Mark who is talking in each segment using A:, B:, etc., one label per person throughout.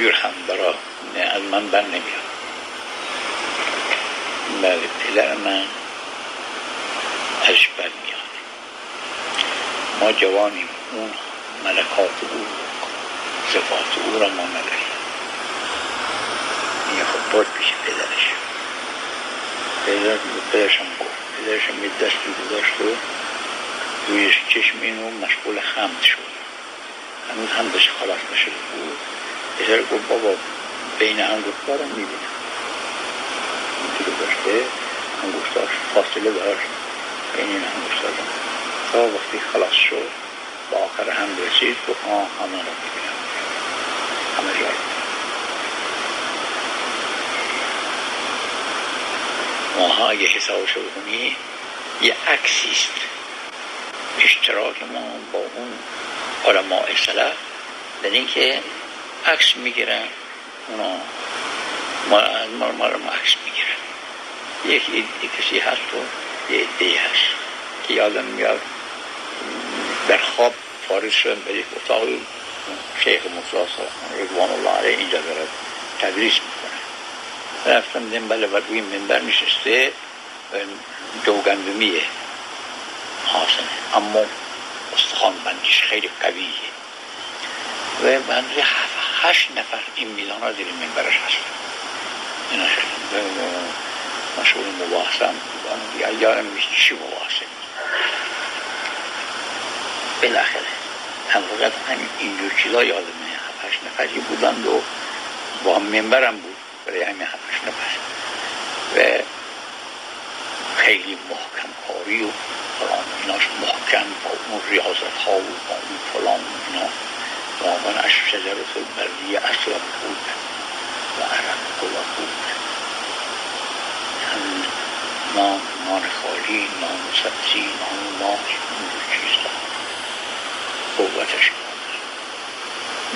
A: جور هم برا از من بر نمیاد. بله پدر من ازش بر میاد. ما جوانیم اون ملکات او صفات او را ما نداریم این خب برد پیش پدرش. پدر پدرشم گفت پدرشم یه دستی گذاشت و روی چشم اینو مشغول خمد شد. هنوز هم بهش خلاص نشده بود. پدر گفت بابا بین انگشتارم می‌بینم. اینجوری داشته انگشتاش فاصله داشت. بین این انگشتارم تا وقتی خلاص شد با آخر هم رسید گفت آه همه رو می‌بینم. همه جا. ماها اگه حسابش رو بکنی یه عکسی است. اشتراک ما با اون علماء سلف در اینکه عکس می‌گیرن. اونا ما ما رو عکس می‌گیرن. یکی کسی هست و یه عده هست که یادم میاد. در خواب فارغ شدن به یک اتاق شیخ موسی رضوان الله علیه اینجا دارد تدریس می‌کنه. رفتم دیدم بله و روی منبر نشسته جوگندمیه حاسنه اما استخوان بندیش خیلی قویه. و بنده هشت نفر این میلان ها زیر منبرش هست این مشغول مباحثم یارم میشه چی مباحثه. بالاخره حقیقت همین اینجور چیزا یادمه. هفتش نفری بودند و با هم منبرم بود. برای همین هفتش نفر. و خیلی محکم کاری و فلان ایناش محکم با اون ریاضت ها و با اون فلان اینا. واقعا اش شجرت البردیه اصلا بود و عرق کلا بود. هم نان نان خالی نان سبزی نان ماش اون چیزا. قوتش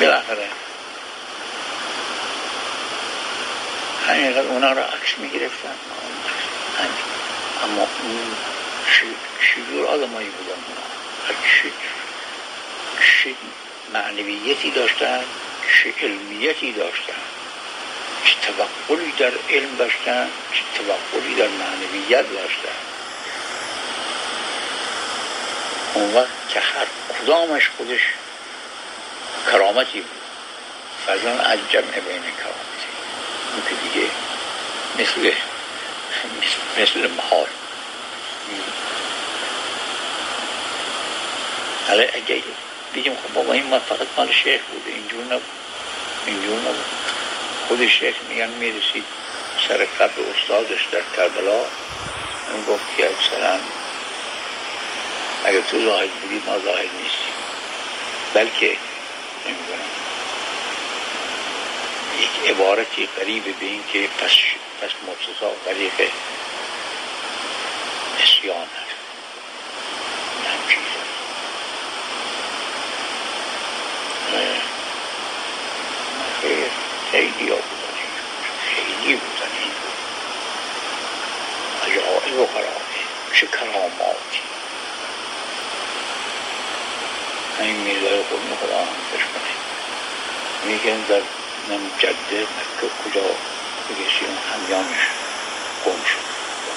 A: بالاخره همینقدر اونا رو عکس می‌گرفتن. اما اون چجور آدمایی بودن اونا. چه معنویتی داشتن چه علمیتی داشتن. چه توقلی در علم داشتن چه توقلی در معنویت داشتن. اون وقت که هر کدامش خودش کرامتی بود. فضان از جمع بین کرامتی. اون که دیگه مثل مثل محال. حالا اگه بگیم خب بابا این فقط مال شیخ بوده اینجور نبود. اینجور نبود. خود شیخ میگن می‌رسید سر قبل استادش در کربلا. این گفت که اکثرا اگر تو زاهد بودی ما زاهد نیستیم. بلکه نمی‌دونم. یک عبارتی قریب به این که پس, پس مرتضا غریق اسیان هست هم چیز خیلی ها بودن خیلی بودن این عجائب و خرابه چه کراماتی. همین میزای خودم خدا هم کنه. میگن در نم جده مکه کجا بگشی اون همیانش گم شد.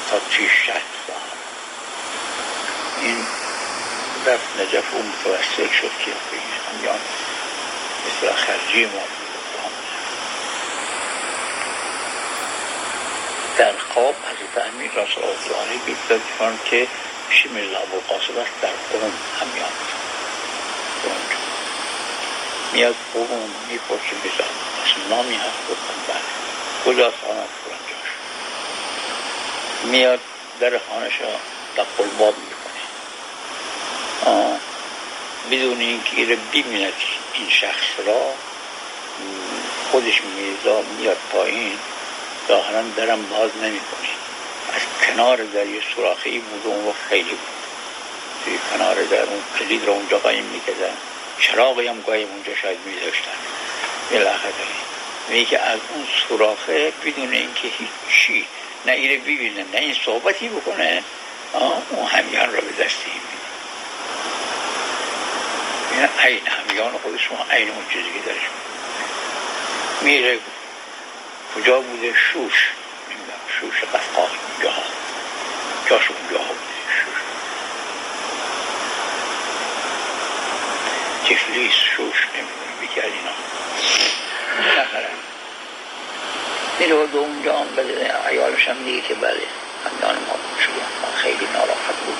A: تا چی شد این رفت نجف و متوسل شد که همیان. مثل خرجی ما در خواب حضرت امیر رسول الله بیداد که پیش میرزا ابوالقاسم است در قوم همیان میاد قوم می‌پرسه بزن اصلا نامی هست گفتم بله. کجا خانه جاش میاد در خانه شا دقل باب می‌کنه. بدون اینکه رو ببیند این شخص را خودش میزا میاد پایین. ظاهرا درم باز نمی‌کنه از کنار در یه سراخی بود و اون خیلی بود. توی کنار در اون کلید رو اونجا قایم می‌کردن چراغی هم گاهی اونجا شاید می داشتن بالاخره. میگه که از اون سوراخه بدون اینکه هیچی نه اینه ببینه نه این صحبتی بکنه اون همیان را به دستی این عین همیان خودشون عین اون چیزی که درش میره کجا بوده؟ شوش. شوش قفقاز اونجا ها جاش اونجا ها بوده. شوش. تفلیس شوش نمی‌دونم. بیکر اینا. نفرم. دو اونجا هم بده. ایالش هم دیگه که بله. همدان ما شده. ما خیلی ناراحت بود.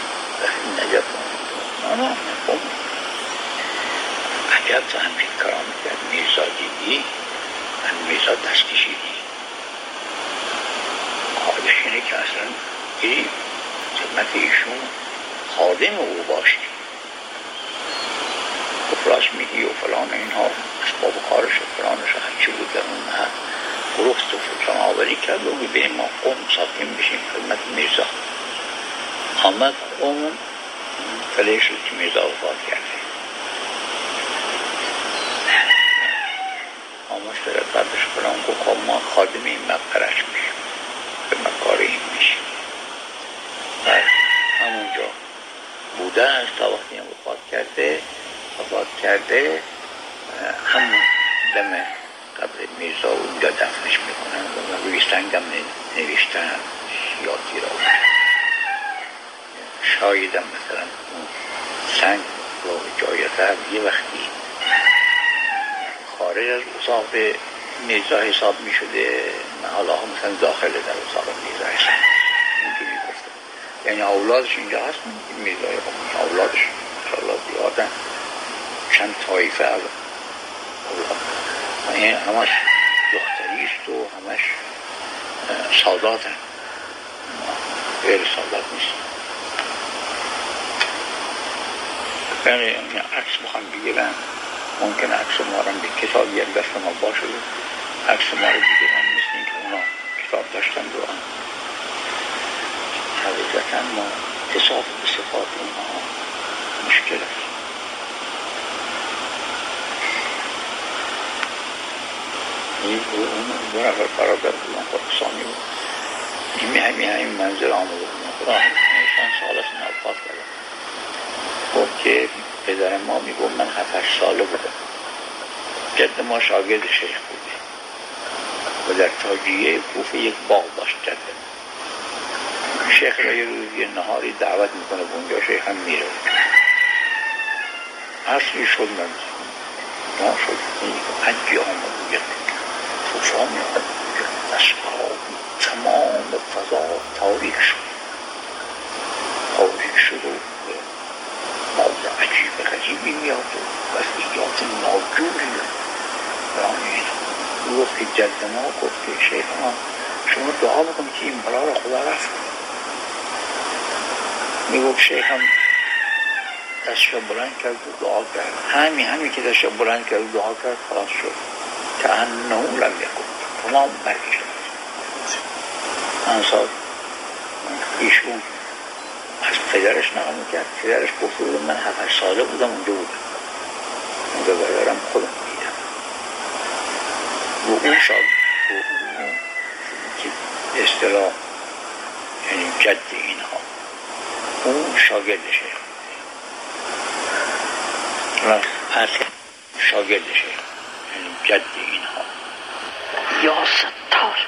A: نجب نه نه عجب تو همچین کارا می‌کرد میرزا دیدی من میرزا دست کشیدی حالش اینه که اصلا گیری خدمت ایشون خادم او باشی. و میگی و فلان اینها. اسباب کارش و فلانش هرچی بود در اون محل. گرفت و فلان آوری کرد و به ما قوم ساکن بشیم خدمت میرزا. آمد قوم فلیش رو که میرزا وفات کرده. آموش داره قدرش فلان گفت خب ما خادم این مقبرش میشیم به مکار این میشیم و همونجا تا وقتی هم وفات کرده وفات کرده همون دم قبر میرزا اونجا دفنش می‌کنن و روی سنگم نوشتن یادی را. شایدم مثلا اون سنگ رو جای قبل یه وقتی خارج از اتاق میرزا حساب می شده حالا مثلا داخل در اتاق حساب گفته یعنی اولادش اینجا هست میرزا اولادش اولاد زیادن چند طایفه از اولاد این همش دختریست و همش ساداتن غیر سادات نیست. یعنی عکس بخوام بگیرن ممکن عکس ما رو به کتابی هم دست ما باشه. عکس ما رو بگیرن مثل اینکه اونا کتاب داشتن رو حقیقتا ما تصاف به صفات اونها مشکل است. این دو نفر برادر بودن خراسانی بود. این همین همین منزل آمده بودن خدا همیشان سال است نفات کردن. گفت که پدر ما می‌گفت من هفت ساله بودم جد ما شاگرد شیخ بوده و در تاجیه کوفه یک باغ داشت جد. شیخ را یه روز یه نهاری دعوت می‌کنه به اونجا شیخ هم میره. اصلی شد من ما شد. حجی آمد یک طوفان اسباب تمام فضا تاریک شد. تاریک شد و موضع عجیب غریبی میاد و وضعیات ناجوری برای گفت که جد ما گفت که شیخ ما شما دعا بکنید که این بلا را خدا رفت. می‌گفت هم دستش بلند کرد و دعا کرد. همین همین که دستش بلند کرد و دعا کرد خلاص شد. که انه لم یکن. تمام برگشت. انصار ایشون از پدرش نقل می‌کرد پدرش گفته بود من هفت ساله بودم اونجا بودم. اونجا برارم خودم دیدم. و اون شاد که اصطلاح یعنی جد اینها. اون شاگرد شیخ شاگرد شیخ یعنی جد اینها. یا ستار.